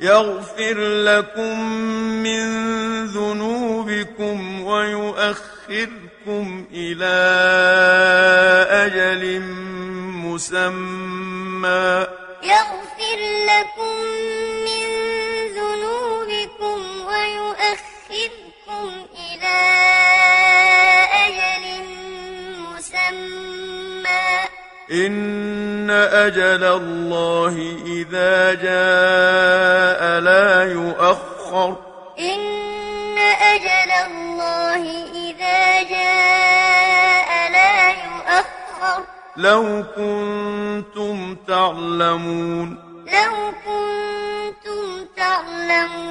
يغفر لكم من ذنوبكم ويؤخركم إلى أجل مسمى. يغفر لكم من ذنوبكم ويؤخركم إلى أجل مسمى. إن أجل الله إذا جاء لا يؤخر. إن أجل الله إذا جاء لا يؤخر. لو كنتم تعلمون. لو كنتم تعلمون.